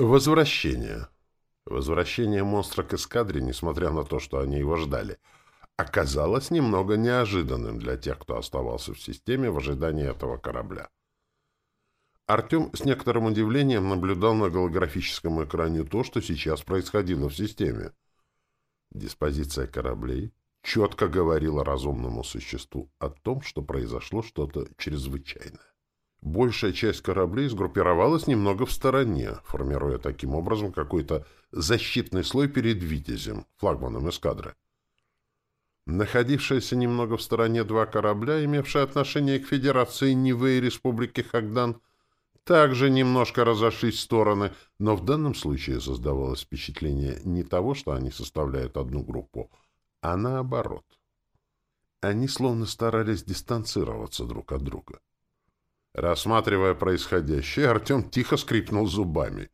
Возвращение. Возвращение монстра к эскадре, несмотря на то, что они его ждали, оказалось немного неожиданным для тех, кто оставался в системе в ожидании этого корабля. Артем с некоторым удивлением наблюдал на голографическом экране то, что сейчас происходило в системе. Диспозиция кораблей четко говорила разумному существу о том, что произошло что-то чрезвычайное. Большая часть кораблей сгруппировалась немного в стороне, формируя таким образом какой-то защитный слой перед «Витязем», флагманом эскадры. Находившиеся немного в стороне два корабля, имевшие отношение к Федерации Нивы и Республики Хагдан, также немножко разошлись в стороны, но в данном случае создавалось впечатление не того, что они составляют одну группу, а наоборот. Они словно старались дистанцироваться друг от друга. Рассматривая происходящее, Артем тихо скрипнул зубами.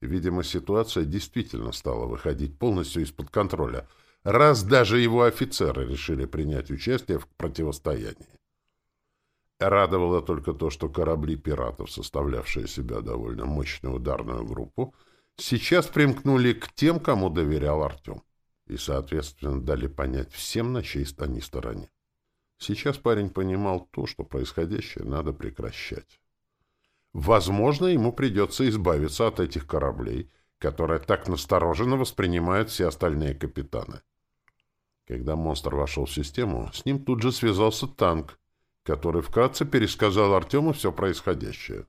Видимо, ситуация действительно стала выходить полностью из-под контроля, раз даже его офицеры решили принять участие в противостоянии. Радовало только то, что корабли пиратов, составлявшие себя довольно мощную ударную группу, сейчас примкнули к тем, кому доверял Артем, и, соответственно, дали понять всем, на чьей они стороне. Сейчас парень понимал то, что происходящее надо прекращать. Возможно, ему придется избавиться от этих кораблей, которые так настороженно воспринимают все остальные капитаны. Когда монстр вошел в систему, с ним тут же связался танк, который вкратце пересказал Артему все происходящее.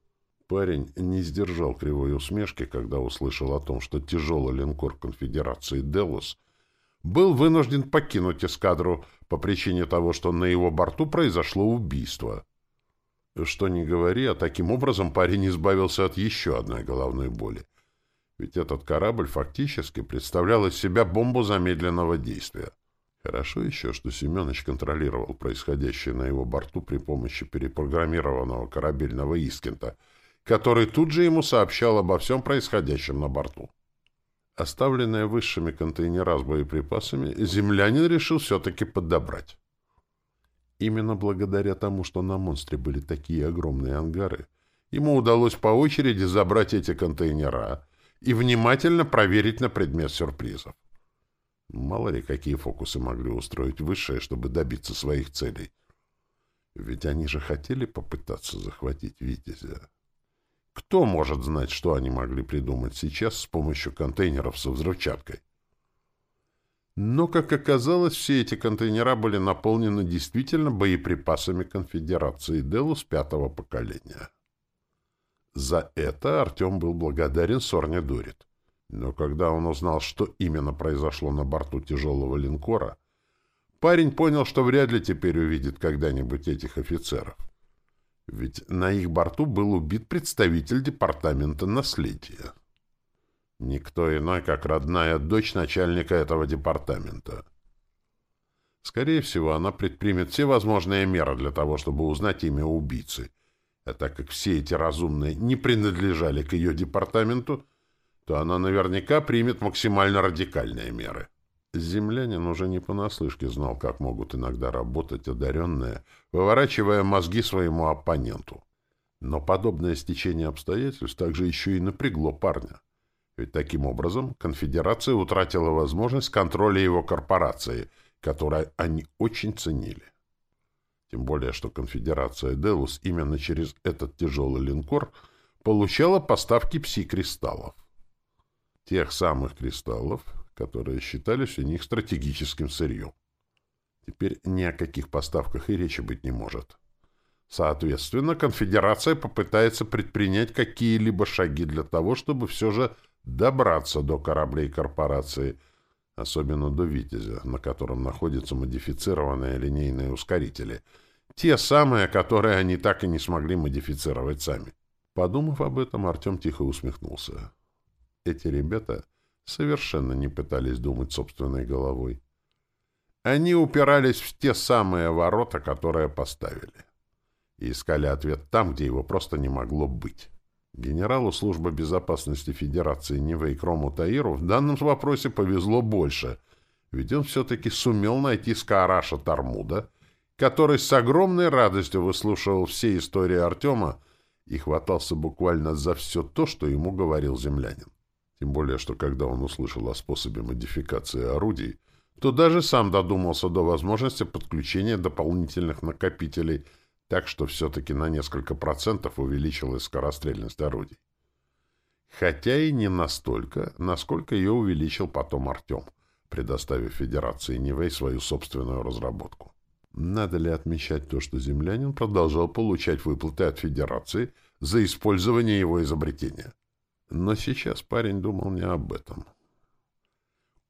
Парень не сдержал кривой усмешки, когда услышал о том, что тяжелый линкор конфедерации «Делос» был вынужден покинуть эскадру по причине того, что на его борту произошло убийство. Что ни говори, а таким образом парень избавился от еще одной головной боли. Ведь этот корабль фактически представлял из себя бомбу замедленного действия. Хорошо еще, что Семенович контролировал происходящее на его борту при помощи перепрограммированного корабельного Искента, который тут же ему сообщал обо всем происходящем на борту. Оставленные высшими контейнера с боеприпасами, землянин решил все-таки подобрать. Именно благодаря тому, что на монстре были такие огромные ангары, ему удалось по очереди забрать эти контейнера и внимательно проверить на предмет сюрпризов. Мало ли, какие фокусы могли устроить высшие, чтобы добиться своих целей. Ведь они же хотели попытаться захватить Витязя. Кто может знать, что они могли придумать сейчас с помощью контейнеров со взрывчаткой? Но, как оказалось, все эти контейнера были наполнены действительно боеприпасами конфедерации Делус пятого поколения. За это Артем был благодарен Сорне Дурит. Но когда он узнал, что именно произошло на борту тяжелого линкора, парень понял, что вряд ли теперь увидит когда-нибудь этих офицеров. Ведь на их борту был убит представитель департамента наследия. Никто иной, как родная дочь начальника этого департамента. Скорее всего, она предпримет все возможные меры для того, чтобы узнать имя убийцы. А так как все эти разумные не принадлежали к ее департаменту, то она наверняка примет максимально радикальные меры. Землянин уже не понаслышке знал, как могут иногда работать одаренные, выворачивая мозги своему оппоненту. Но подобное стечение обстоятельств также еще и напрягло парня. Ведь таким образом конфедерация утратила возможность контроля его корпорации, которую они очень ценили. Тем более, что конфедерация Делус именно через этот тяжелый линкор получала поставки пси-кристаллов. Тех самых кристаллов, которые считались у них стратегическим сырьем. Теперь ни о каких поставках и речи быть не может. Соответственно, конфедерация попытается предпринять какие-либо шаги для того, чтобы все же добраться до кораблей корпорации, особенно до «Витязя», на котором находятся модифицированные линейные ускорители, те самые, которые они так и не смогли модифицировать сами. Подумав об этом, Артем тихо усмехнулся. Эти ребята совершенно не пытались думать собственной головой. Они упирались в те самые ворота, которые поставили. И искали ответ там, где его просто не могло быть. Генералу службы безопасности Федерации Нивейкрому Таиру в данном вопросе повезло больше, ведь он все-таки сумел найти Скаараша Тармуда, который с огромной радостью выслушивал все истории Артема и хватался буквально за все то, что ему говорил землянин. Тем более, что когда он услышал о способе модификации орудий, то даже сам додумался до возможности подключения дополнительных накопителей, так что все-таки на несколько процентов увеличилась скорострельность орудий. Хотя и не настолько, насколько ее увеличил потом Артем, предоставив Федерации Нивей свою собственную разработку. Надо ли отмечать то, что землянин продолжал получать выплаты от Федерации за использование его изобретения? Но сейчас парень думал не об этом.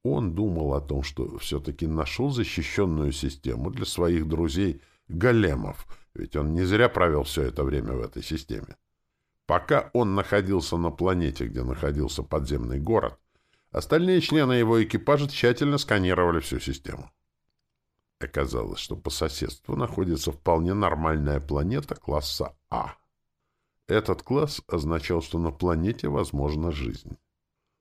Он думал о том, что все-таки нашел защищенную систему для своих друзей големов, ведь он не зря провел все это время в этой системе. Пока он находился на планете, где находился подземный город, остальные члены его экипажа тщательно сканировали всю систему. Оказалось, что по соседству находится вполне нормальная планета класса А. Этот класс означал, что на планете возможна жизнь.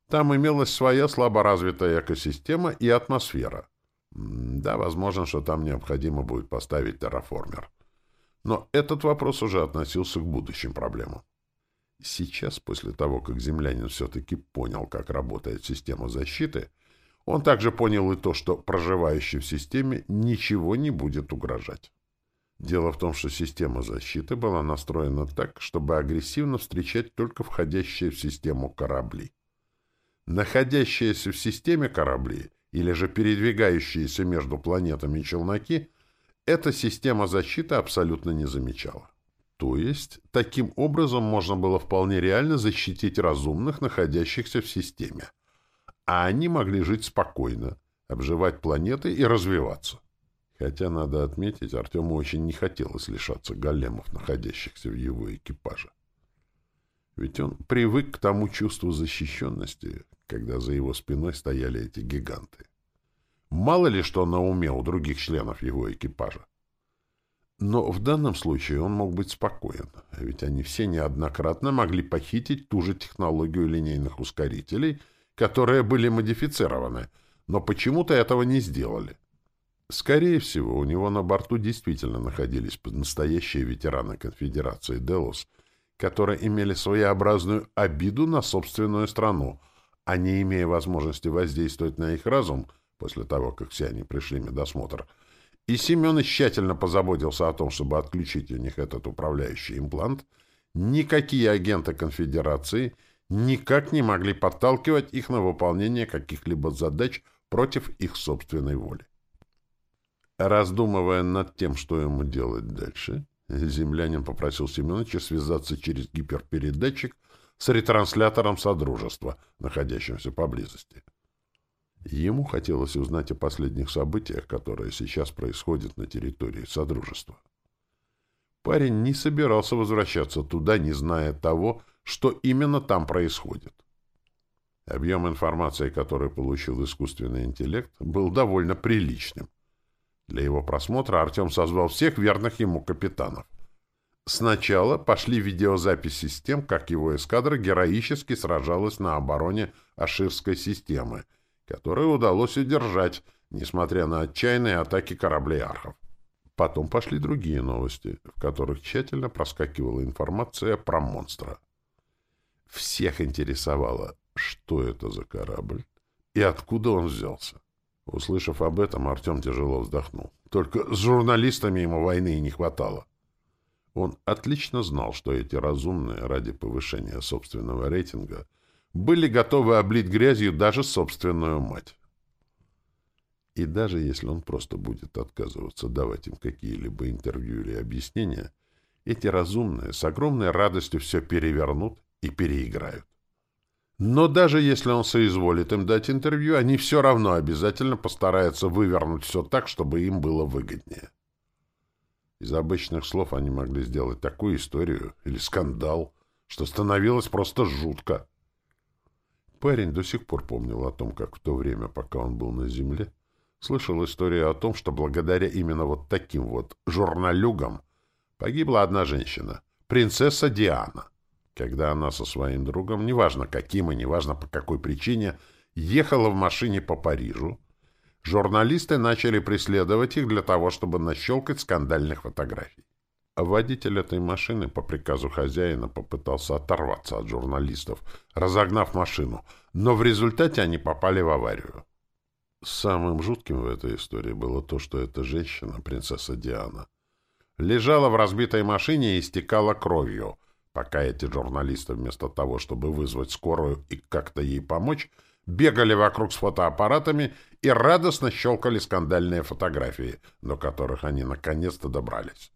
Там имелась своя слаборазвитая экосистема и атмосфера. Да, возможно, что там необходимо будет поставить терраформер. Но этот вопрос уже относился к будущим проблемам. Сейчас, после того, как землянин все-таки понял, как работает система защиты, он также понял и то, что проживающий в системе ничего не будет угрожать. Дело в том, что система защиты была настроена так, чтобы агрессивно встречать только входящие в систему корабли. Находящиеся в системе корабли или же передвигающиеся между планетами челноки эта система защиты абсолютно не замечала. То есть, таким образом можно было вполне реально защитить разумных, находящихся в системе. А они могли жить спокойно, обживать планеты и развиваться. Хотя, надо отметить, Артему очень не хотелось лишаться големов, находящихся в его экипаже. Ведь он привык к тому чувству защищенности, когда за его спиной стояли эти гиганты. Мало ли что на уме у других членов его экипажа. Но в данном случае он мог быть спокоен, ведь они все неоднократно могли похитить ту же технологию линейных ускорителей, которые были модифицированы, но почему-то этого не сделали. Скорее всего, у него на борту действительно находились настоящие ветераны конфедерации Делос, которые имели своеобразную обиду на собственную страну, а не имея возможности воздействовать на их разум после того, как все они пришли медосмотр. И Семенович тщательно позаботился о том, чтобы отключить у них этот управляющий имплант, никакие агенты конфедерации никак не могли подталкивать их на выполнение каких-либо задач против их собственной воли. Раздумывая над тем, что ему делать дальше, землянин попросил Семеновича связаться через гиперпередатчик с ретранслятором Содружества, находящимся поблизости. Ему хотелось узнать о последних событиях, которые сейчас происходят на территории Содружества. Парень не собирался возвращаться туда, не зная того, что именно там происходит. Объем информации, который получил искусственный интеллект, был довольно приличным. Для его просмотра Артем созвал всех верных ему капитанов. Сначала пошли видеозаписи с тем, как его эскадра героически сражалась на обороне Аширской системы, которую удалось удержать, несмотря на отчаянные атаки кораблей архов. Потом пошли другие новости, в которых тщательно проскакивала информация про монстра. Всех интересовало, что это за корабль и откуда он взялся. Услышав об этом, Артем тяжело вздохнул. Только с журналистами ему войны и не хватало. Он отлично знал, что эти разумные, ради повышения собственного рейтинга, были готовы облить грязью даже собственную мать. И даже если он просто будет отказываться давать им какие-либо интервью или объяснения, эти разумные с огромной радостью все перевернут и переиграют. Но даже если он соизволит им дать интервью, они все равно обязательно постараются вывернуть все так, чтобы им было выгоднее. Из обычных слов они могли сделать такую историю или скандал, что становилось просто жутко. Парень до сих пор помнил о том, как в то время, пока он был на земле, слышал историю о том, что благодаря именно вот таким вот журналюгам погибла одна женщина, принцесса Диана когда она со своим другом, неважно каким и неважно по какой причине, ехала в машине по Парижу, журналисты начали преследовать их для того, чтобы нащелкать скандальных фотографий. Водитель этой машины по приказу хозяина попытался оторваться от журналистов, разогнав машину, но в результате они попали в аварию. Самым жутким в этой истории было то, что эта женщина, принцесса Диана, лежала в разбитой машине и истекала кровью, пока эти журналисты вместо того, чтобы вызвать скорую и как-то ей помочь, бегали вокруг с фотоаппаратами и радостно щелкали скандальные фотографии, до которых они наконец-то добрались.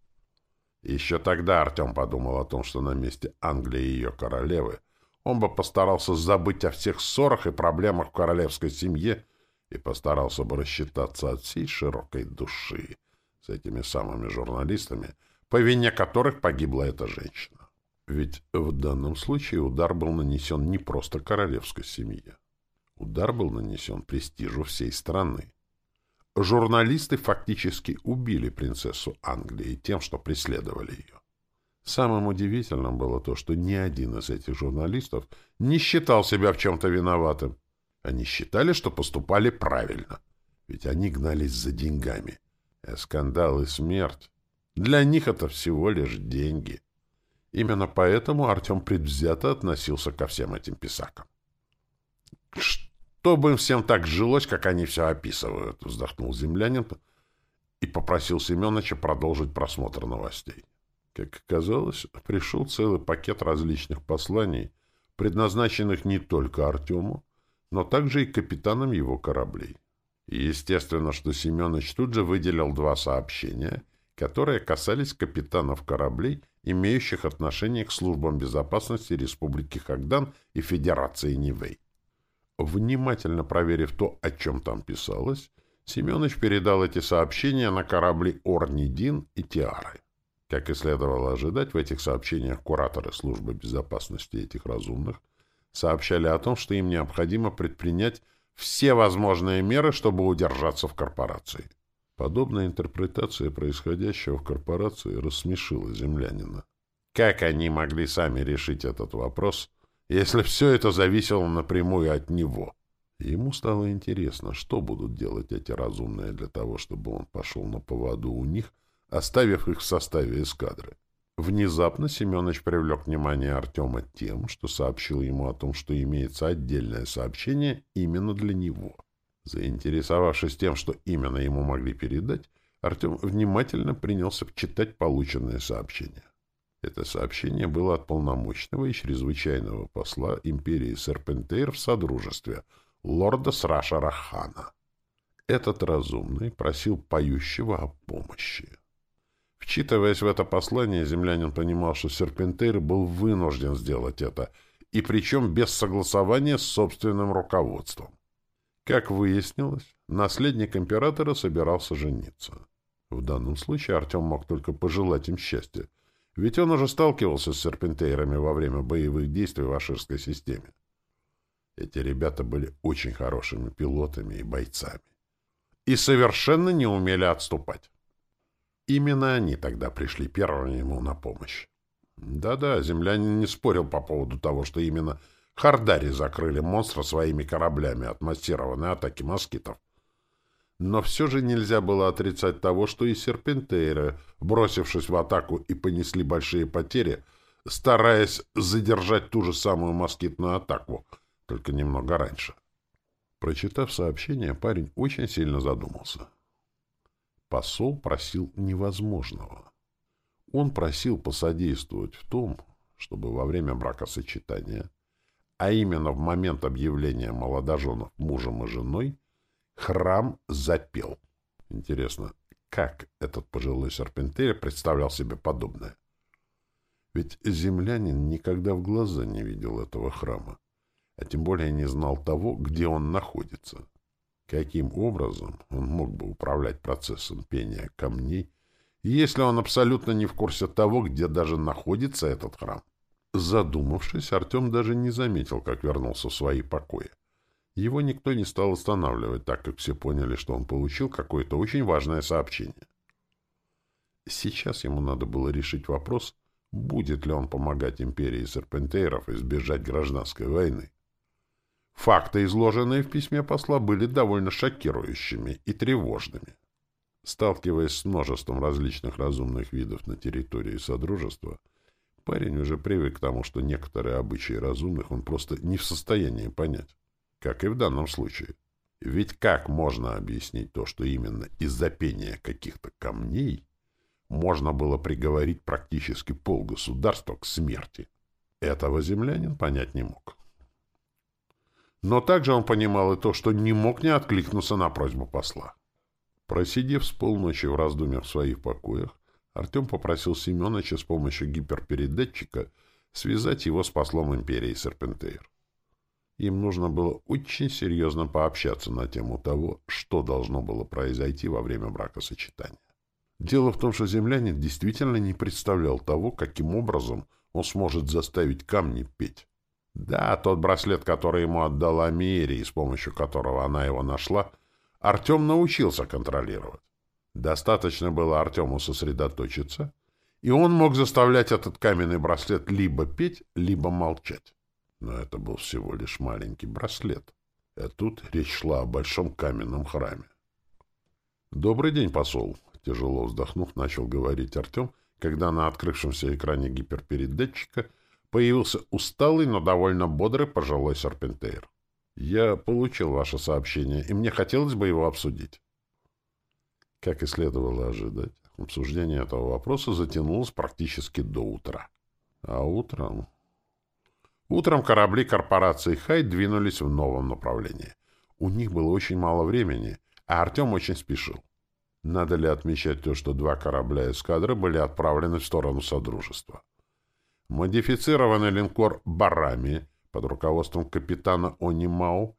Еще тогда Артем подумал о том, что на месте Англии и ее королевы он бы постарался забыть о всех ссорах и проблемах в королевской семье и постарался бы рассчитаться от всей широкой души с этими самыми журналистами, по вине которых погибла эта женщина. Ведь в данном случае удар был нанесен не просто королевской семье. Удар был нанесен престижу всей страны. Журналисты фактически убили принцессу Англии тем, что преследовали ее. Самым удивительным было то, что ни один из этих журналистов не считал себя в чем-то виноватым. Они считали, что поступали правильно, ведь они гнались за деньгами. А скандал и смерть для них это всего лишь деньги. Именно поэтому Артем предвзято относился ко всем этим писакам. Чтобы им всем так жилось, как они все описывают, вздохнул землянин и попросил Семеновича продолжить просмотр новостей. Как оказалось, пришел целый пакет различных посланий, предназначенных не только Артему, но также и капитанам его кораблей. И естественно, что Семенович тут же выделил два сообщения, которые касались капитанов кораблей, имеющих отношение к службам безопасности Республики Хагдан и Федерации Нивэй. Внимательно проверив то, о чем там писалось, Семенович передал эти сообщения на корабли Орнидин и Тиары. Как и следовало ожидать, в этих сообщениях кураторы службы безопасности этих разумных сообщали о том, что им необходимо предпринять все возможные меры, чтобы удержаться в корпорации. Подобная интерпретация происходящего в корпорации рассмешила землянина. Как они могли сами решить этот вопрос, если все это зависело напрямую от него. Ему стало интересно, что будут делать эти разумные для того, чтобы он пошел на поводу у них, оставив их в составе эскадры. Внезапно Семенович привлек внимание Артема тем, что сообщил ему о том, что имеется отдельное сообщение именно для него. Заинтересовавшись тем, что именно ему могли передать, Артем внимательно принялся читать полученное сообщение. Это сообщение было от полномочного и чрезвычайного посла империи Серпентейр в Содружестве, лорда Срашара Хана. Этот разумный просил поющего о помощи. Вчитываясь в это послание, землянин понимал, что Серпентейр был вынужден сделать это, и причем без согласования с собственным руководством. Как выяснилось, наследник императора собирался жениться. В данном случае Артем мог только пожелать им счастья, ведь он уже сталкивался с серпентейрами во время боевых действий в Аширской системе. Эти ребята были очень хорошими пилотами и бойцами. И совершенно не умели отступать. Именно они тогда пришли первыми ему на помощь. Да-да, землянин не спорил по поводу того, что именно Хардари закрыли монстра своими кораблями от массированной атаки москитов. Но все же нельзя было отрицать того, что и серпентейры, бросившись в атаку и понесли большие потери, стараясь задержать ту же самую москитную атаку, только немного раньше. Прочитав сообщение, парень очень сильно задумался. Посол просил невозможного. Он просил посодействовать в том, чтобы во время бракосочетания, а именно в момент объявления молодоженов мужем и женой, Храм запел. Интересно, как этот пожилой серпентарий представлял себе подобное? Ведь землянин никогда в глаза не видел этого храма, а тем более не знал того, где он находится. Каким образом он мог бы управлять процессом пения камней, если он абсолютно не в курсе того, где даже находится этот храм? Задумавшись, Артем даже не заметил, как вернулся в свои покои. Его никто не стал останавливать, так как все поняли, что он получил какое-то очень важное сообщение. Сейчас ему надо было решить вопрос, будет ли он помогать империи серпентейров избежать гражданской войны. Факты, изложенные в письме посла, были довольно шокирующими и тревожными. Сталкиваясь с множеством различных разумных видов на территории Содружества, парень уже привык к тому, что некоторые обычаи разумных он просто не в состоянии понять, как и в данном случае. Ведь как можно объяснить то, что именно из-за пения каких-то камней можно было приговорить практически полгосударства к смерти? Этого землянин понять не мог. Но также он понимал и то, что не мог не откликнуться на просьбу посла. Просидев с полночи в раздумьях в своих покоях, Артем попросил Семеновича с помощью гиперпередатчика связать его с послом империи Серпентейр. Им нужно было очень серьезно пообщаться на тему того, что должно было произойти во время бракосочетания. Дело в том, что землянин действительно не представлял того, каким образом он сможет заставить камни петь. Да, тот браслет, который ему отдала Мири, с помощью которого она его нашла, Артем научился контролировать. Достаточно было Артему сосредоточиться, и он мог заставлять этот каменный браслет либо петь, либо молчать. Но это был всего лишь маленький браслет. А тут речь шла о большом каменном храме. «Добрый день, посол!» — тяжело вздохнув, начал говорить Артем, когда на открывшемся экране гиперпередатчика появился усталый, но довольно бодрый пожилой серпентейр. Я получил ваше сообщение, и мне хотелось бы его обсудить. Как и следовало ожидать, обсуждение этого вопроса затянулось практически до утра. А утром... Утром корабли корпорации «Хай» двинулись в новом направлении. У них было очень мало времени, а Артем очень спешил. Надо ли отмечать то, что два корабля эскадры были отправлены в сторону Содружества? Модифицированный линкор «Барами» под руководством капитана Онимау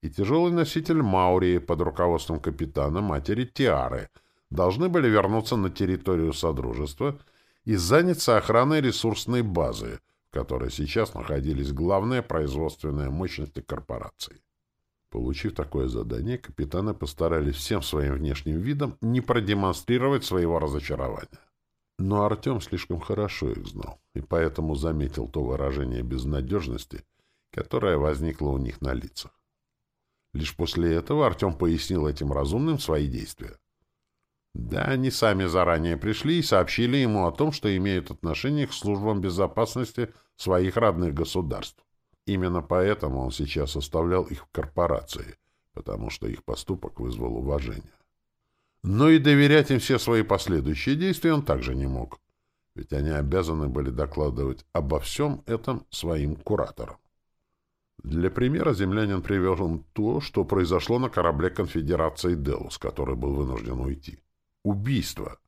и тяжелый носитель Маурии под руководством капитана матери Тиары должны были вернуться на территорию Содружества и заняться охраной ресурсной базы, которой сейчас находились главные производственные мощности корпорации. Получив такое задание, капитаны постарались всем своим внешним видом не продемонстрировать своего разочарования. Но Артем слишком хорошо их знал, и поэтому заметил то выражение безнадежности, которое возникло у них на лицах. Лишь после этого Артем пояснил этим разумным свои действия. Да, они сами заранее пришли и сообщили ему о том, что имеют отношение к службам безопасности своих родных государств. Именно поэтому он сейчас оставлял их в корпорации, потому что их поступок вызвал уважение. Но и доверять им все свои последующие действия он также не мог, ведь они обязаны были докладывать обо всем этом своим кураторам. Для примера землянин привел им то, что произошло на корабле конфедерации «Делус», который был вынужден уйти. Убийство.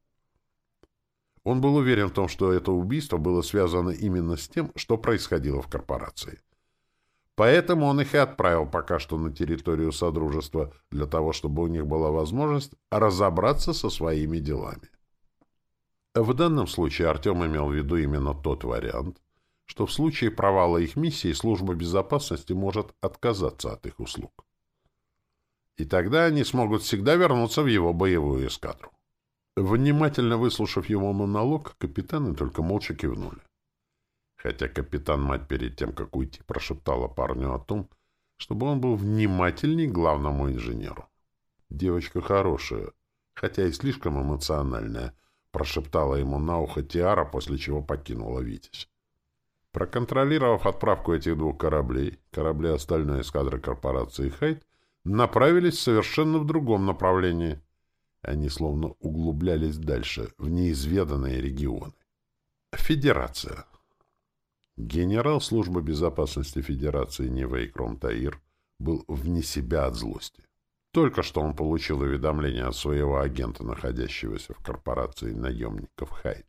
Он был уверен в том, что это убийство было связано именно с тем, что происходило в корпорации. Поэтому он их и отправил пока что на территорию Содружества, для того, чтобы у них была возможность разобраться со своими делами. В данном случае Артем имел в виду именно тот вариант, что в случае провала их миссии служба безопасности может отказаться от их услуг. И тогда они смогут всегда вернуться в его боевую эскадру. Внимательно выслушав его монолог, капитаны только молча кивнули хотя капитан-мать перед тем, как уйти, прошептала парню о том, чтобы он был внимательней главному инженеру. «Девочка хорошая, хотя и слишком эмоциональная», прошептала ему на ухо Тиара, после чего покинула Витязь. Проконтролировав отправку этих двух кораблей, корабли остальной эскадры корпорации «Хайт» направились совершенно в другом направлении. Они словно углублялись дальше, в неизведанные регионы. Федерация. Генерал службы безопасности Федерации Нивей Кромтаир был вне себя от злости. Только что он получил уведомление от своего агента, находящегося в корпорации наемников Хайт.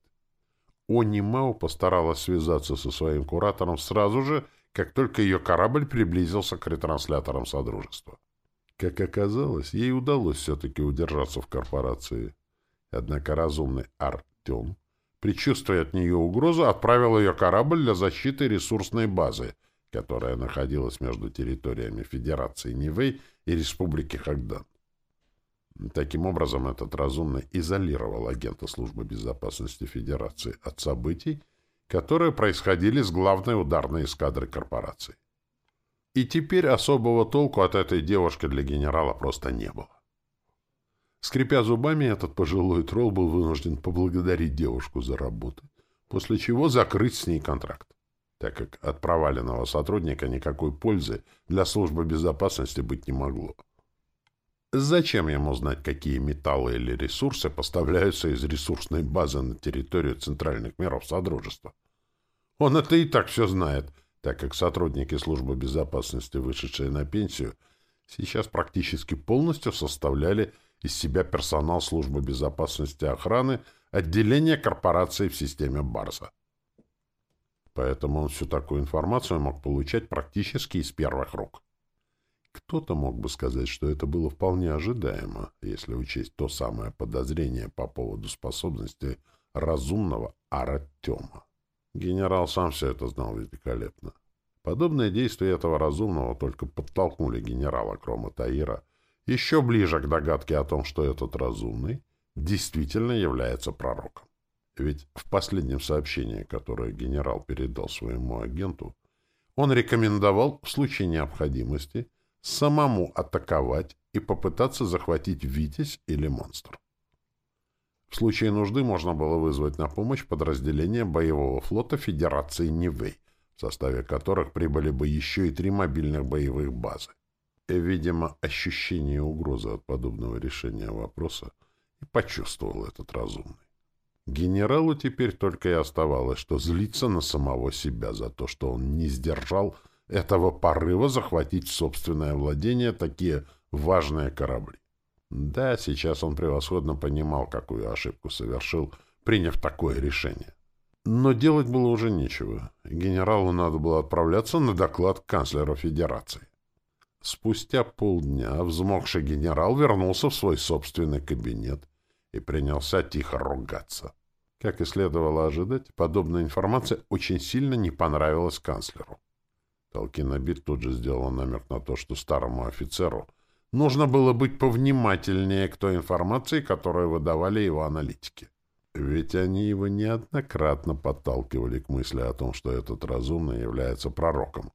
Они Мау постаралась связаться со своим куратором сразу же, как только ее корабль приблизился к ретрансляторам Содружества. Как оказалось, ей удалось все-таки удержаться в корпорации. Однако разумный Артем предчувствуя от нее угрозу, отправил ее корабль для защиты ресурсной базы, которая находилась между территориями Федерации Нивэй и Республики Хагдан. Таким образом, этот разумный изолировал агента Службы безопасности Федерации от событий, которые происходили с главной ударной эскадрой корпорации. И теперь особого толку от этой девушки для генерала просто не было. Скрипя зубами, этот пожилой тролл был вынужден поблагодарить девушку за работу, после чего закрыть с ней контракт, так как от проваленного сотрудника никакой пользы для службы безопасности быть не могло. Зачем ему знать, какие металлы или ресурсы поставляются из ресурсной базы на территорию центральных миров Содружества? Он это и так все знает, так как сотрудники службы безопасности, вышедшие на пенсию, сейчас практически полностью составляли из себя персонал службы безопасности охраны отделения корпорации в системе Барса. Поэтому он всю такую информацию мог получать практически из первых рук. Кто-то мог бы сказать, что это было вполне ожидаемо, если учесть то самое подозрение по поводу способности разумного Аратема. Генерал сам все это знал великолепно. Подобные действия этого разумного только подтолкнули генерала Крома Таира еще ближе к догадке о том, что этот разумный действительно является пророком. Ведь в последнем сообщении, которое генерал передал своему агенту, он рекомендовал в случае необходимости самому атаковать и попытаться захватить Витязь или монстр. В случае нужды можно было вызвать на помощь подразделение боевого флота Федерации Нивэй, в составе которых прибыли бы еще и три мобильных боевых базы. И, видимо, ощущение угрозы от подобного решения вопроса и почувствовал этот разумный. Генералу теперь только и оставалось, что злиться на самого себя за то, что он не сдержал этого порыва захватить собственное владение такие важные корабли. Да, сейчас он превосходно понимал, какую ошибку совершил, приняв такое решение. Но делать было уже нечего. Генералу надо было отправляться на доклад канцлера Федерации. Спустя полдня взмокший генерал вернулся в свой собственный кабинет и принялся тихо ругаться. Как и следовало ожидать, подобная информация очень сильно не понравилась канцлеру. Толкинобит тут же сделал намек на то, что старому офицеру нужно было быть повнимательнее к той информации, которую выдавали его аналитики. Ведь они его неоднократно подталкивали к мысли о том, что этот разумный является пророком,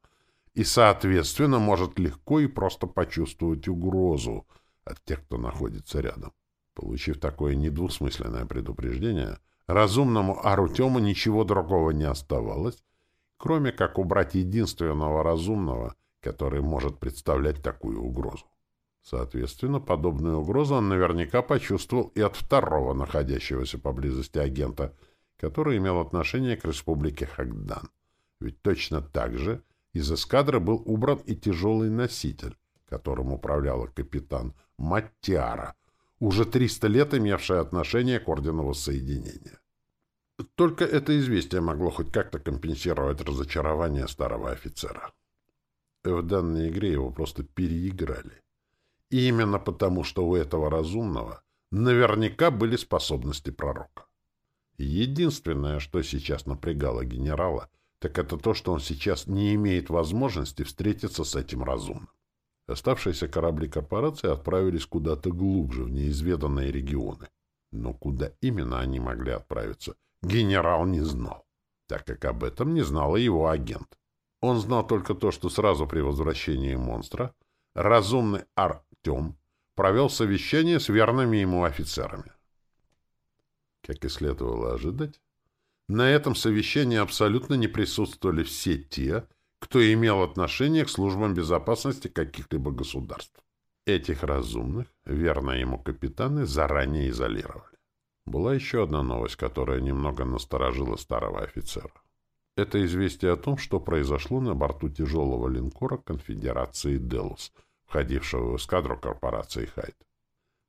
и, соответственно, может легко и просто почувствовать угрозу от тех, кто находится рядом. Получив такое недвусмысленное предупреждение, разумному Арутему ничего другого не оставалось, кроме как убрать единственного разумного, который может представлять такую угрозу. Соответственно, подобную угрозу он наверняка почувствовал и от второго находящегося поблизости агента, который имел отношение к республике Хагдан. Ведь точно так же из эскадры был убран и тяжелый носитель, которым управляла капитан Маттиара, уже 300 лет имевшая отношение к Ордену Воссоединения. Только это известие могло хоть как-то компенсировать разочарование старого офицера. В данной игре его просто переиграли. И именно потому, что у этого разумного наверняка были способности пророка. Единственное, что сейчас напрягало генерала, так это то, что он сейчас не имеет возможности встретиться с этим разумным. Оставшиеся корабли корпорации отправились куда-то глубже, в неизведанные регионы. Но куда именно они могли отправиться, генерал не знал, так как об этом не знал и его агент. Он знал только то, что сразу при возвращении монстра разумный Артем провел совещание с верными ему офицерами. Как и следовало ожидать, на этом совещании абсолютно не присутствовали все те, кто имел отношение к службам безопасности каких-либо государств. Этих разумных, верно ему капитаны, заранее изолировали. Была еще одна новость, которая немного насторожила старого офицера. Это известие о том, что произошло на борту тяжелого линкора конфедерации «Делос», входившего в эскадру корпорации «Хайт».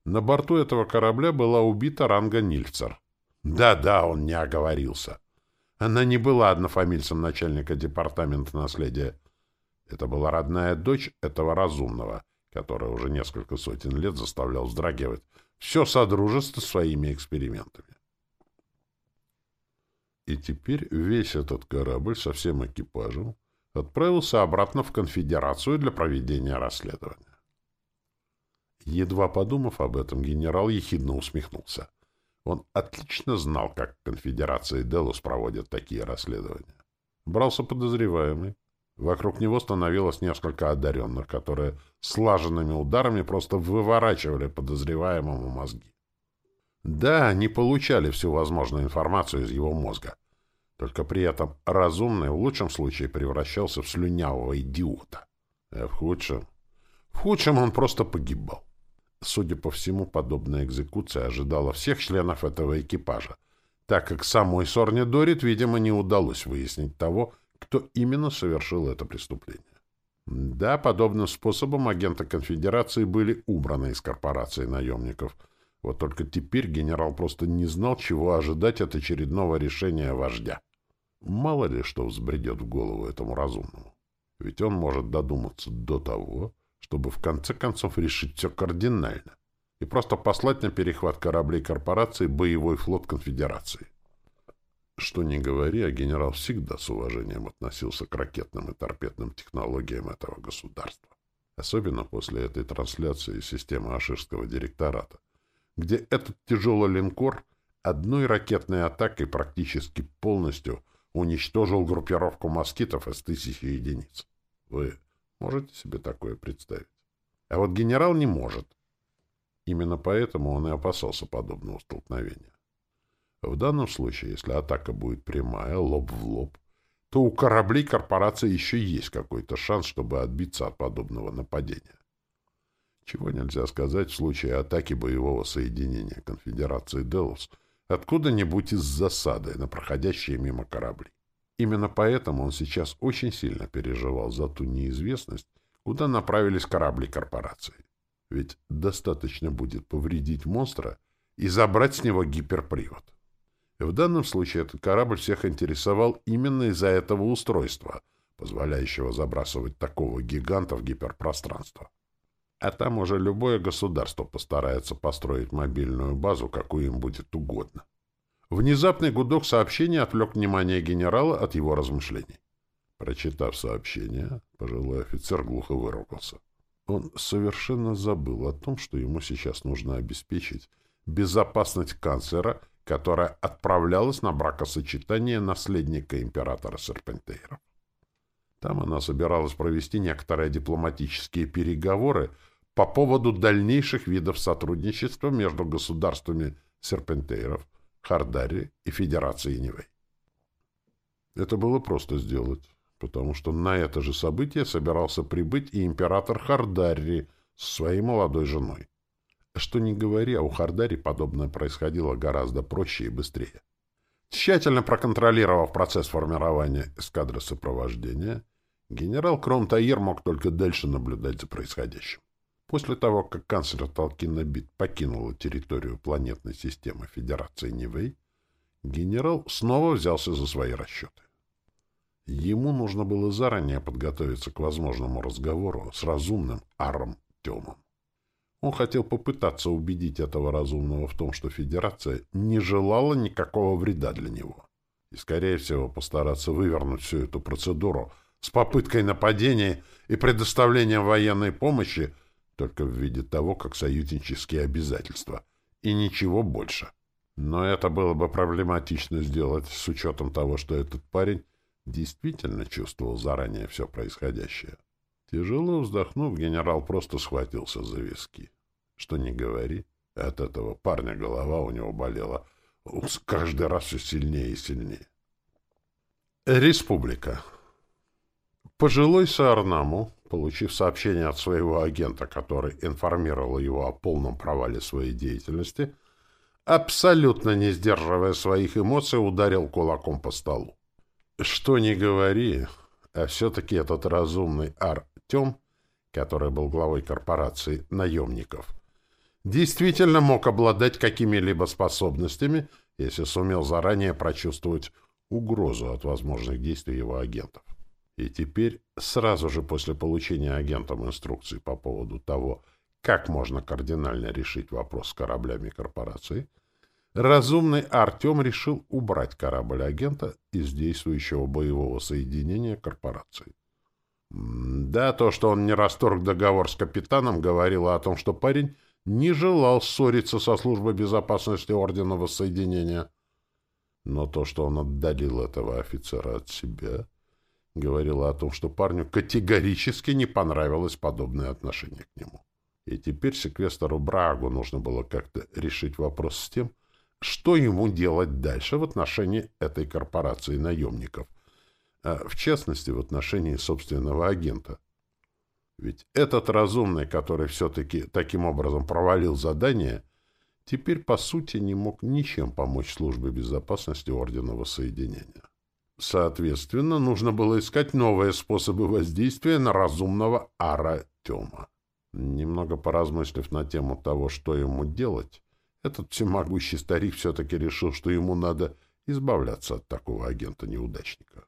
На борту этого корабля была убита Ранга Нильцер. Да-да, он не оговорился. Она не была однофамильцем начальника департамента наследия. Это была родная дочь этого разумного, который уже несколько сотен лет заставлял вздрагивать все содружество своими экспериментами. И теперь весь этот корабль со всем экипажем отправился обратно в конфедерацию для проведения расследования. Едва подумав об этом, генерал ехидно усмехнулся. Он отлично знал, как конфедерация Делос проводят такие расследования. Брался подозреваемый. Вокруг него становилось несколько одаренных, которые слаженными ударами просто выворачивали подозреваемому мозги. Да, они получали всю возможную информацию из его мозга. Только при этом разумный в лучшем случае превращался в слюнявого идиота. А в худшем... В худшем он просто погибал. Судя по всему, подобная экзекуция ожидала всех членов этого экипажа, так как самой Сорне Дорит, видимо, не удалось выяснить того, кто именно совершил это преступление. Да, подобным способом агенты конфедерации были убраны из корпорации наемников. Вот только теперь генерал просто не знал, чего ожидать от очередного решения вождя. Мало ли что взбредет в голову этому разумному. Ведь он может додуматься до того, чтобы в конце концов решить все кардинально и просто послать на перехват кораблей корпорации боевой флот конфедерации. Что ни говори, а генерал всегда с уважением относился к ракетным и торпедным технологиям этого государства. Особенно после этой трансляции системы Аширского директората, где этот тяжелый линкор одной ракетной атакой практически полностью уничтожил группировку москитов из тысячи единиц. Вы можете себе такое представить? А вот генерал не может. Именно поэтому он и опасался подобного столкновения. В данном случае, если атака будет прямая, лоб в лоб, то у кораблей корпорации еще есть какой-то шанс, чтобы отбиться от подобного нападения. Чего нельзя сказать в случае атаки боевого соединения конфедерации Делос откуда-нибудь из засады на проходящие мимо корабли. Именно поэтому он сейчас очень сильно переживал за ту неизвестность, куда направились корабли корпорации. Ведь достаточно будет повредить монстра и забрать с него гиперпривод. В данном случае этот корабль всех интересовал именно из-за этого устройства, позволяющего забрасывать такого гиганта в гиперпространство. А там уже любое государство постарается построить мобильную базу, какую им будет угодно. Внезапный гудок сообщения отвлек внимание генерала от его размышлений. Прочитав сообщение, пожилой офицер глухо выругался. Он совершенно забыл о том, что ему сейчас нужно обеспечить безопасность канцлера которая отправлялась на бракосочетание наследника императора Серпентейров. Там она собиралась провести некоторые дипломатические переговоры по поводу дальнейших видов сотрудничества между государствами Серпентейров, Хардари и Федерации Нивэй. Это было просто сделать, потому что на это же событие собирался прибыть и император Хардари с своей молодой женой. Что ни говори, а у Хардари подобное происходило гораздо проще и быстрее. Тщательно проконтролировав процесс формирования эскадры сопровождения, генерал Кронтаир мог только дальше наблюдать за происходящим. После того, как канцлер Талкина Бит покинула территорию планетной системы Федерации Нивэй, генерал снова взялся за свои расчеты. Ему нужно было заранее подготовиться к возможному разговору с разумным Аром Темом. Он хотел попытаться убедить этого разумного в том, что Федерация не желала никакого вреда для него. И, скорее всего, постараться вывернуть всю эту процедуру с попыткой нападения и предоставлением военной помощи только в виде того, как союзнические обязательства. И ничего больше. Но это было бы проблематично сделать с учетом того, что этот парень действительно чувствовал заранее все происходящее. Тяжело вздохнув, генерал просто схватился за виски. Что не говори, от этого парня голова у него болела каждый раз все сильнее и сильнее. Республика. Пожилой Саарнаму, получив сообщение от своего агента, который информировал его о полном провале своей деятельности, абсолютно не сдерживая своих эмоций, ударил кулаком по столу. Что ни говори, а все-таки этот разумный Артем, который был главой корпорации наемников, действительно мог обладать какими-либо способностями, если сумел заранее прочувствовать угрозу от возможных действий его агентов. И теперь, сразу же после получения агентом инструкций по поводу того, как можно кардинально решить вопрос с кораблями корпорации, разумный Артем решил убрать корабль агента из действующего боевого соединения корпорации. Да, то, что он не расторг договор с капитаном, говорило о том, что парень не желал ссориться со службой безопасности Ордена Воссоединения. Но то, что он отдалил этого офицера от себя, говорило о том, что парню категорически не понравилось подобное отношение к нему. И теперь секвестору Брагу нужно было как-то решить вопрос с тем, что ему делать дальше в отношении этой корпорации наемников, а в частности в отношении собственного агента. Ведь этот разумный, который все-таки таким образом провалил задание, теперь по сути не мог ничем помочь службе безопасности Ордена Воссоединения. Соответственно, нужно было искать новые способы воздействия на разумного Ара Тема. Немного поразмыслив на тему того, что ему делать, этот всемогущий старик все-таки решил, что ему надо избавляться от такого агента-неудачника.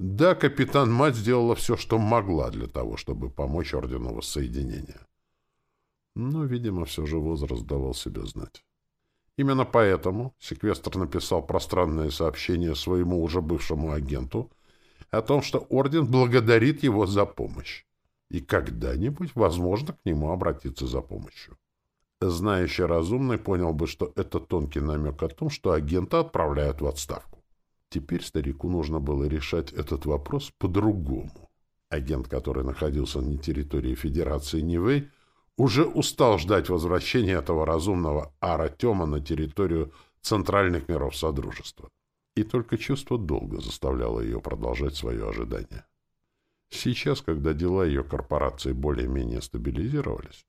Да, капитан-мать сделала все, что могла для того, чтобы помочь Ордену Воссоединения. Но, видимо, все же возраст давал себя знать. Именно поэтому секвестр написал пространное сообщение своему уже бывшему агенту о том, что Орден благодарит его за помощь и когда-нибудь, возможно, к нему обратиться за помощью. Знающий разумный понял бы, что это тонкий намек о том, что агента отправляют в отставку. Теперь старику нужно было решать этот вопрос по-другому. Агент, который находился на территории Федерации Нивэй, уже устал ждать возвращения этого разумного Аратема на территорию центральных миров Содружества. И только чувство долга заставляло ее продолжать свое ожидание. Сейчас, когда дела ее корпорации более-менее стабилизировались,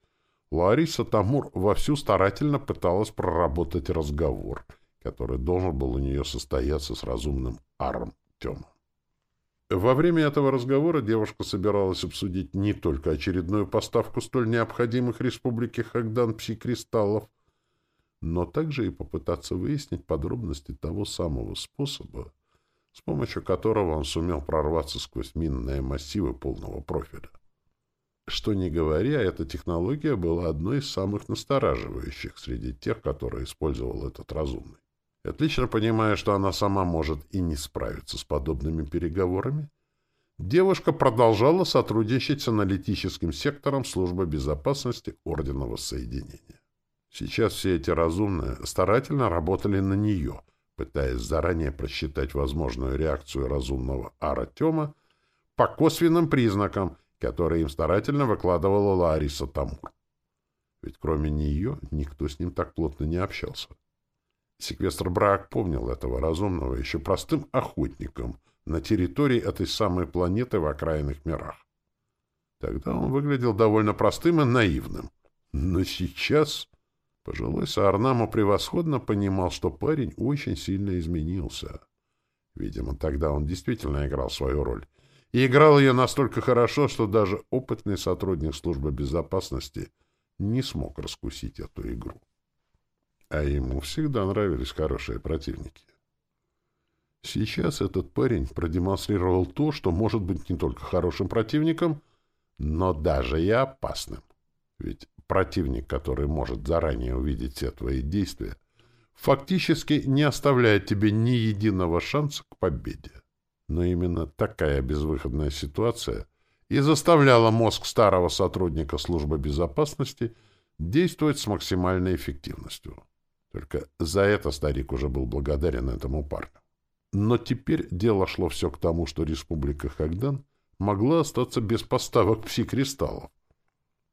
Лариса Тамур вовсю старательно пыталась проработать разговор, который должен был у нее состояться с разумным Арм Тёмом. Во время этого разговора девушка собиралась обсудить не только очередную поставку столь необходимых республике Хагдан пси-кристаллов, но также и попытаться выяснить подробности того самого способа, с помощью которого он сумел прорваться сквозь минные массивы полного профиля. Что ни говоря, эта технология была одной из самых настораживающих среди тех, которые использовал этот разумный. Отлично понимая, что она сама может и не справиться с подобными переговорами, девушка продолжала сотрудничать с аналитическим сектором Службы безопасности Ордена Воссоединения. Сейчас все эти разумные старательно работали на нее, пытаясь заранее просчитать возможную реакцию разумного Аратема по косвенным признакам которые им старательно выкладывала Лариса Тамур. Ведь кроме нее никто с ним так плотно не общался. Секвестр Брак помнил этого разумного еще простым охотником на территории этой самой планеты в окраинных мирах. Тогда он выглядел довольно простым и наивным. Но сейчас пожилой Саарнаму превосходно понимал, что парень очень сильно изменился. Видимо, тогда он действительно играл свою роль — и играл ее настолько хорошо, что даже опытный сотрудник службы безопасности не смог раскусить эту игру. А ему всегда нравились хорошие противники. Сейчас этот парень продемонстрировал то, что может быть не только хорошим противником, но даже и опасным. Ведь противник, который может заранее увидеть все твои действия, фактически не оставляет тебе ни единого шанса к победе. Но именно такая безвыходная ситуация и заставляла мозг старого сотрудника службы безопасности действовать с максимальной эффективностью. Только за это старик уже был благодарен этому парню. Но теперь дело шло все к тому, что республика Хагдан могла остаться без поставок пси-кристаллов.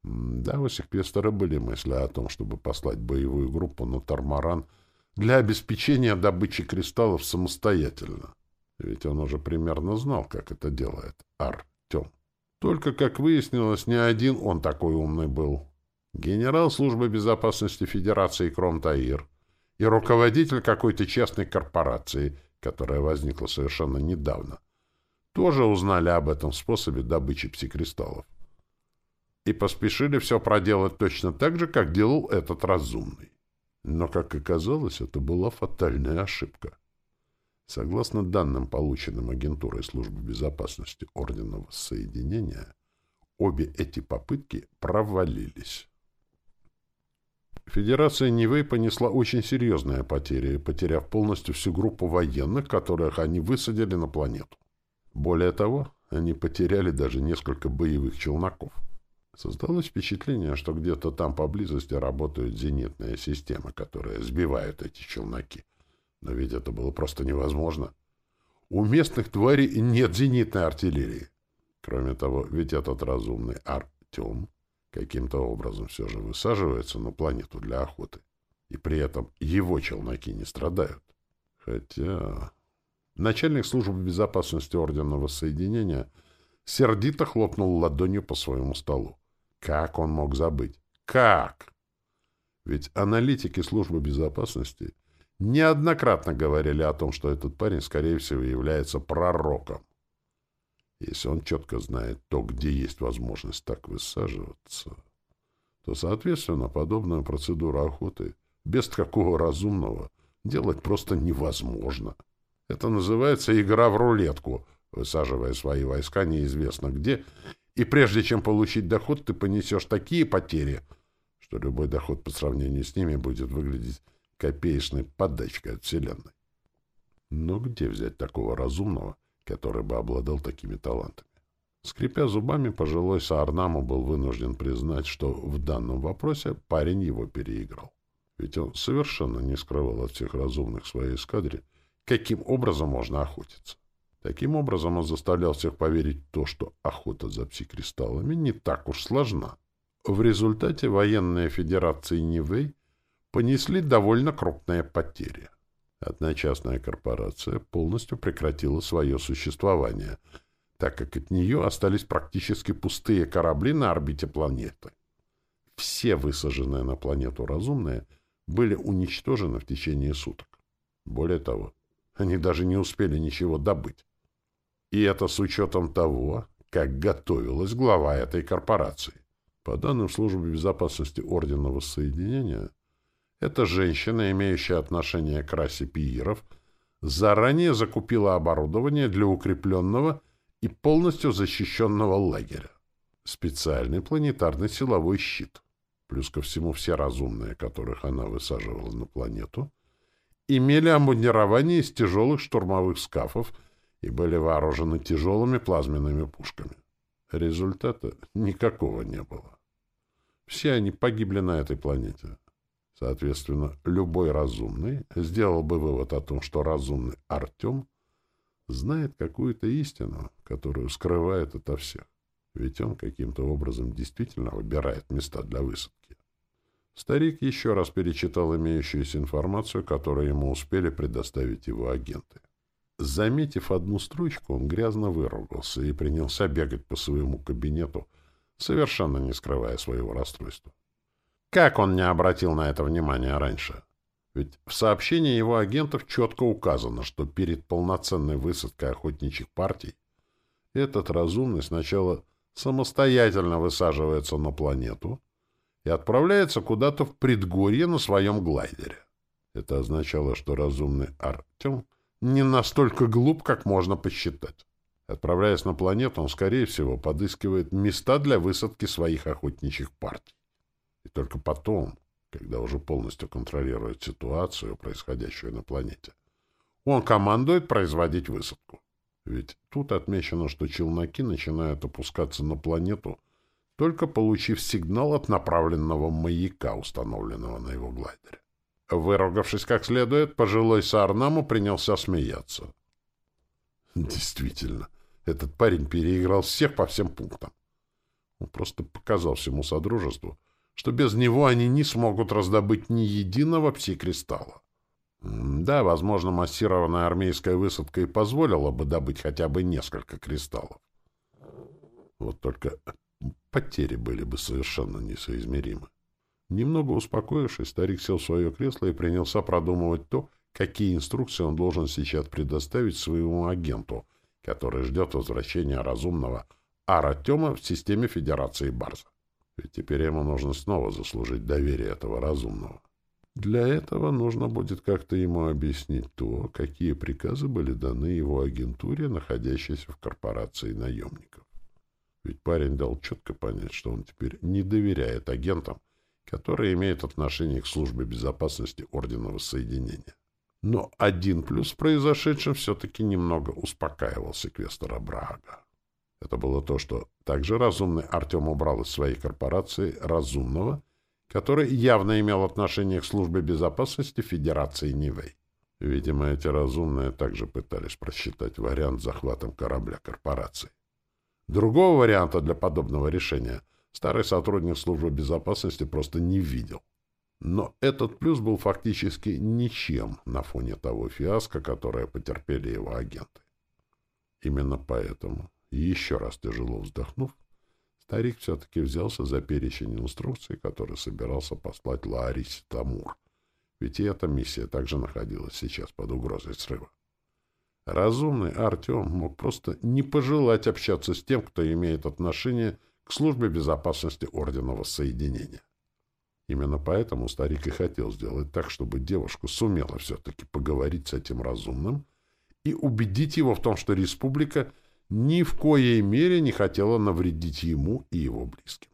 Да, у секвестора были мысли о том, чтобы послать боевую группу на Тармаран для обеспечения добычи кристаллов самостоятельно. Ведь он уже примерно знал, как это делает Артем. Только, как выяснилось, не один он такой умный был. Генерал службы безопасности Федерации Кромтаир и руководитель какой-то частной корпорации, которая возникла совершенно недавно, тоже узнали об этом способе добычи псикристаллов. И поспешили все проделать точно так же, как делал этот разумный. Но, как оказалось, это была фатальная ошибка. Согласно данным, полученным агентурой службы безопасности Ордена Воссоединения, обе эти попытки провалились. Федерация Нивэй понесла очень серьезные потери, потеряв полностью всю группу военных, которых они высадили на планету. Более того, они потеряли даже несколько боевых челноков. Создалось впечатление, что где-то там поблизости работают зенитные системы, которые сбивают эти челноки. Но ведь это было просто невозможно. У местных тварей нет зенитной артиллерии. Кроме того, ведь этот разумный Артем каким-то образом все же высаживается на планету для охоты. И при этом его челноки не страдают. Хотя... Начальник службы безопасности Ордена Воссоединения сердито хлопнул ладонью по своему столу. Как он мог забыть? Как? Ведь аналитики службы безопасности неоднократно говорили о том, что этот парень, скорее всего, является пророком. Если он четко знает то, где есть возможность так высаживаться, то, соответственно, подобную процедуру охоты без какого разумного делать просто невозможно. Это называется игра в рулетку, высаживая свои войска неизвестно где, и прежде чем получить доход, ты понесешь такие потери, что любой доход по сравнению с ними будет выглядеть копеечной подачкой от Вселенной. Но где взять такого разумного, который бы обладал такими талантами. Скрипя зубами, пожилой Саарнаму был вынужден признать, что в данном вопросе парень его переиграл. Ведь он совершенно не скрывал от всех разумных своей эскадре, каким образом можно охотиться. Таким образом он заставлял всех поверить в то, что охота за псикристаллами не так уж сложна. В результате военные федерации Нивэй понесли довольно крупные потери. Одна частная корпорация полностью прекратила свое существование, так как от нее остались практически пустые корабли на орбите планеты. Все высаженные на планету разумные были уничтожены в течение суток. Более того, они даже не успели ничего добыть. И это с учетом того, как готовилась глава этой корпорации. По данным службы безопасности Ордена Воссоединения, эта женщина, имеющая отношение к расе пииров, заранее закупила оборудование для укрепленного и полностью защищенного лагеря. Специальный планетарный силовой щит. Плюс ко всему все разумные, которых она высаживала на планету, имели обмундирование из тяжелых штурмовых скафов и были вооружены тяжелыми плазменными пушками. Результата никакого не было. Все они погибли на этой планете. Соответственно, любой разумный сделал бы вывод о том, что разумный Артем знает какую-то истину, которую скрывает ото всех. Ведь он каким-то образом действительно выбирает места для высадки. Старик еще раз перечитал имеющуюся информацию, которую ему успели предоставить его агенты. Заметив одну строчку, он грязно выругался и принялся бегать по своему кабинету, совершенно не скрывая своего расстройства. Как он не обратил на это внимания раньше? Ведь в сообщении его агентов четко указано, что перед полноценной высадкой охотничьих партий этот разумный сначала самостоятельно высаживается на планету и отправляется куда-то в предгорье на своем глайдере. Это означало, что разумный Артем не настолько глуп, как можно посчитать. Отправляясь на планету, он, скорее всего, подыскивает места для высадки своих охотничьих партий. И только потом, когда уже полностью контролирует ситуацию, происходящую на планете, он командует производить высадку. Ведь тут отмечено, что челноки начинают опускаться на планету, только получив сигнал от направленного маяка, установленного на его глайдере. Выругавшись как следует, пожилой Саарнаму принялся смеяться. Действительно, этот парень переиграл всех по всем пунктам. Он просто показал всему Содружеству, что без него они не смогут раздобыть ни единого пси-кристалла. Да, возможно, массированная армейская высадка и позволила бы добыть хотя бы несколько кристаллов. Вот только потери были бы совершенно несоизмеримы. Немного успокоившись, старик сел в свое кресло и принялся продумывать то, какие инструкции он должен сейчас предоставить своему агенту, который ждет возвращения разумного Аратема в системе Федерации Барза. Ведь теперь ему нужно снова заслужить доверие этого разумного. Для этого нужно будет как-то ему объяснить то, какие приказы были даны его агентуре, находящейся в корпорации наемников. Ведь парень дал четко понять, что он теперь не доверяет агентам, которые имеют отношение к службе безопасности Ордена Воссоединения. Но один плюс в произошедшем все-таки немного успокаивал секвестора Брага. Это было то, что также разумный Артем убрал из своей корпорации разумного, который явно имел отношение к службе безопасности Федерации Нивэй. Видимо, эти разумные также пытались просчитать вариант захватом корабля корпорации. Другого варианта для подобного решения старый сотрудник службы безопасности просто не видел. Но этот плюс был фактически ничем на фоне того фиаско, которое потерпели его агенты. Именно поэтому, еще раз тяжело вздохнув, старик все-таки взялся за перечень инструкций, который собирался послать Лаарисе Тамур. Ведь и эта миссия также находилась сейчас под угрозой срыва. Разумный Артем мог просто не пожелать общаться с тем, кто имеет отношение к службе безопасности Ордена Воссоединения. Именно поэтому старик и хотел сделать так, чтобы девушка сумела все-таки поговорить с этим разумным и убедить его в том, что республика ни в коей мере не хотела навредить ему и его близким.